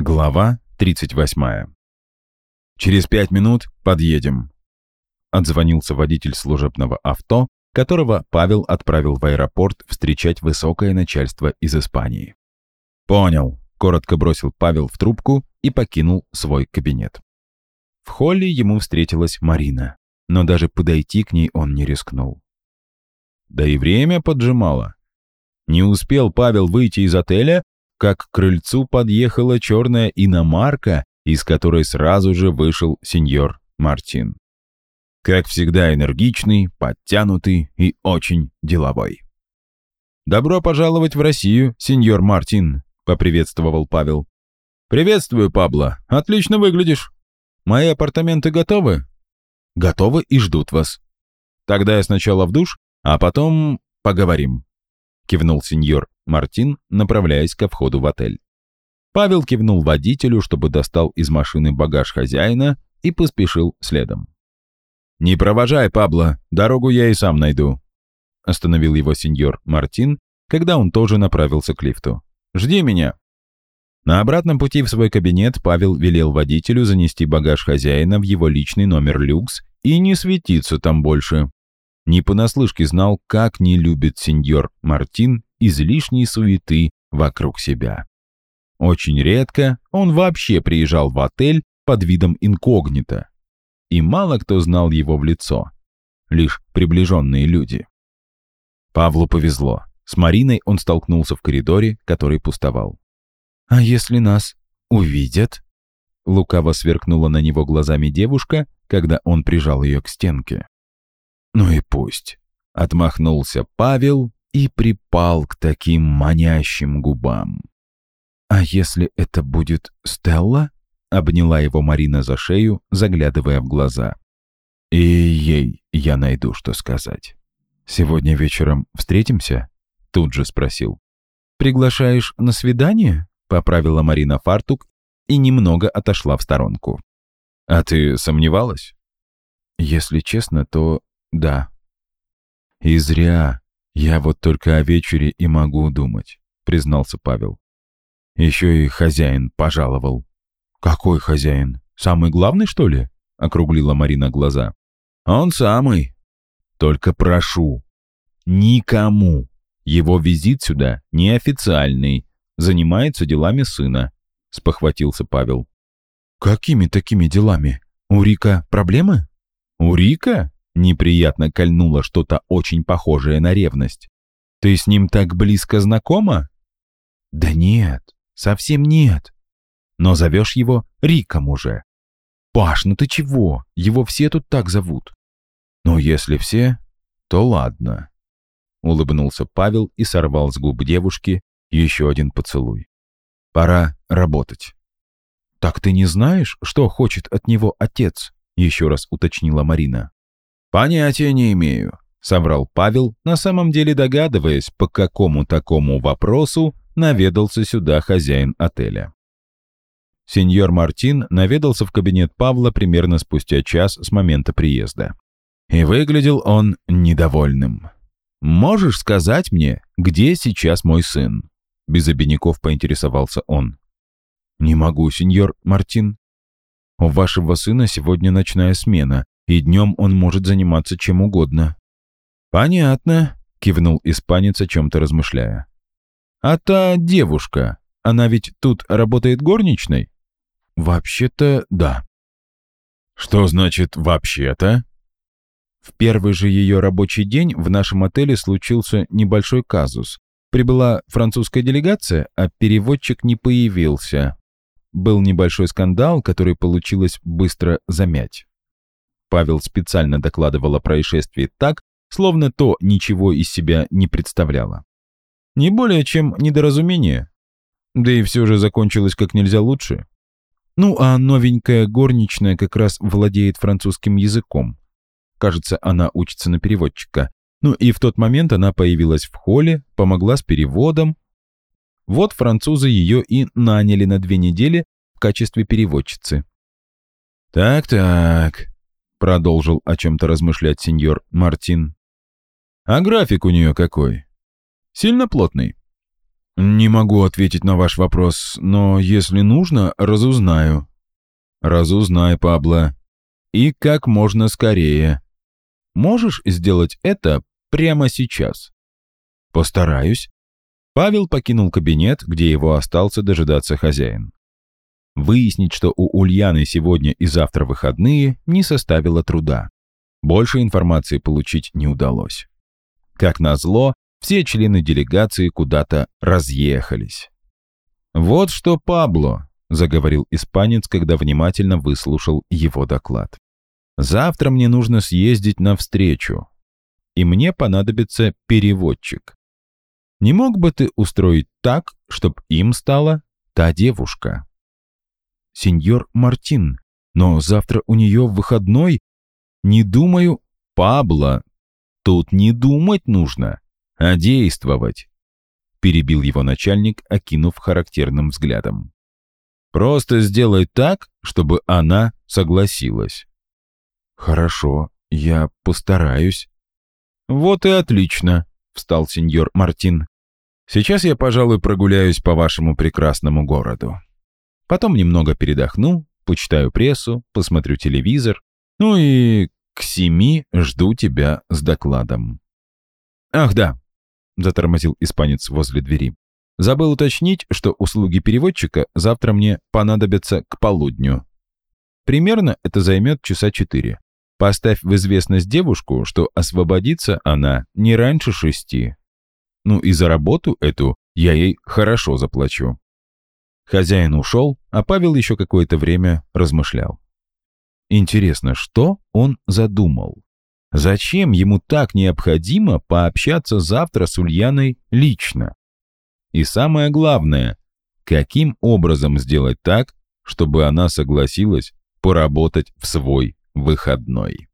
Глава 38. «Через пять минут подъедем», — отзвонился водитель служебного авто, которого Павел отправил в аэропорт встречать высокое начальство из Испании. «Понял», — коротко бросил Павел в трубку и покинул свой кабинет. В холле ему встретилась Марина, но даже подойти к ней он не рискнул. Да и время поджимало. Не успел Павел выйти из отеля, как к крыльцу подъехала черная иномарка, из которой сразу же вышел сеньор Мартин. Как всегда энергичный, подтянутый и очень деловой. «Добро пожаловать в Россию, сеньор Мартин», — поприветствовал Павел. «Приветствую, Пабло. Отлично выглядишь. Мои апартаменты готовы?» «Готовы и ждут вас. Тогда я сначала в душ, а потом поговорим», — кивнул сеньор Мартин, направляясь ко входу в отель. Павел кивнул водителю, чтобы достал из машины багаж хозяина и поспешил следом. «Не провожай, Пабло, дорогу я и сам найду», — остановил его сеньор Мартин, когда он тоже направился к лифту. «Жди меня». На обратном пути в свой кабинет Павел велел водителю занести багаж хозяина в его личный номер люкс и не светиться там больше. Не понаслышке знал, как не любит сеньор Мартин излишней суеты вокруг себя. Очень редко он вообще приезжал в отель под видом инкогнито, и мало кто знал его в лицо, лишь приближенные люди. Павлу повезло. С Мариной он столкнулся в коридоре, который пустовал. «А если нас увидят?» Лукаво сверкнула на него глазами девушка, когда он прижал ее к стенке. «Ну и пусть», — отмахнулся Павел и припал к таким манящим губам. «А если это будет Стелла?» — обняла его Марина за шею, заглядывая в глаза. «И ей я найду, что сказать. Сегодня вечером встретимся?» — тут же спросил. «Приглашаешь на свидание?» — поправила Марина фартук и немного отошла в сторонку. «А ты сомневалась?» «Если честно, то да». «И зря. «Я вот только о вечере и могу думать», — признался Павел. «Еще и хозяин пожаловал». «Какой хозяин? Самый главный, что ли?» — округлила Марина глаза. «Он самый. Только прошу, никому. Его визит сюда неофициальный, занимается делами сына», — спохватился Павел. «Какими такими делами? У Рика проблемы?» «У Рика?» Неприятно кольнуло что-то очень похожее на ревность. «Ты с ним так близко знакома?» «Да нет, совсем нет. Но зовешь его Риком уже. Паш, ну ты чего? Его все тут так зовут». «Ну, если все, то ладно», — улыбнулся Павел и сорвал с губ девушки еще один поцелуй. «Пора работать». «Так ты не знаешь, что хочет от него отец?» — еще раз уточнила Марина. «Понятия не имею», — соврал Павел, на самом деле догадываясь, по какому такому вопросу наведался сюда хозяин отеля. Сеньор Мартин наведался в кабинет Павла примерно спустя час с момента приезда. И выглядел он недовольным. «Можешь сказать мне, где сейчас мой сын?» Без обиняков поинтересовался он. «Не могу, сеньор Мартин. У вашего сына сегодня ночная смена, и днем он может заниматься чем угодно». «Понятно», — кивнул испанец, о чем-то размышляя. «А та девушка, она ведь тут работает горничной?» «Вообще-то, да». «Что значит «вообще-то»?» В первый же ее рабочий день в нашем отеле случился небольшой казус. Прибыла французская делегация, а переводчик не появился. Был небольшой скандал, который получилось быстро замять. Павел специально докладывал о происшествии так, словно то ничего из себя не представляло. Не более чем недоразумение. Да и все же закончилось как нельзя лучше. Ну, а новенькая горничная как раз владеет французским языком. Кажется, она учится на переводчика. Ну и в тот момент она появилась в холле, помогла с переводом. Вот французы ее и наняли на две недели в качестве переводчицы. «Так-так», Продолжил о чем-то размышлять сеньор Мартин. А график у нее какой? Сильно плотный? «Не могу ответить на ваш вопрос, но если нужно, разузнаю». «Разузнай, Пабло. И как можно скорее. Можешь сделать это прямо сейчас?» «Постараюсь». Павел покинул кабинет, где его остался дожидаться хозяин. Выяснить, что у Ульяны сегодня и завтра выходные, не составило труда. Больше информации получить не удалось. Как назло, все члены делегации куда-то разъехались. «Вот что, Пабло», — заговорил испанец, когда внимательно выслушал его доклад. «Завтра мне нужно съездить навстречу, и мне понадобится переводчик. Не мог бы ты устроить так, чтобы им стала та девушка?» Сеньор Мартин, но завтра у нее выходной. Не думаю, Пабло, тут не думать нужно, а действовать», — перебил его начальник, окинув характерным взглядом. «Просто сделай так, чтобы она согласилась». «Хорошо, я постараюсь». «Вот и отлично», — встал сеньор Мартин. «Сейчас я, пожалуй, прогуляюсь по вашему прекрасному городу». Потом немного передохну, почитаю прессу, посмотрю телевизор. Ну и к семи жду тебя с докладом. «Ах, да», — затормозил испанец возле двери. «Забыл уточнить, что услуги переводчика завтра мне понадобятся к полудню. Примерно это займет часа четыре. Поставь в известность девушку, что освободится она не раньше шести. Ну и за работу эту я ей хорошо заплачу. Хозяин ушел, а Павел еще какое-то время размышлял. Интересно, что он задумал? Зачем ему так необходимо пообщаться завтра с Ульяной лично? И самое главное, каким образом сделать так, чтобы она согласилась поработать в свой выходной?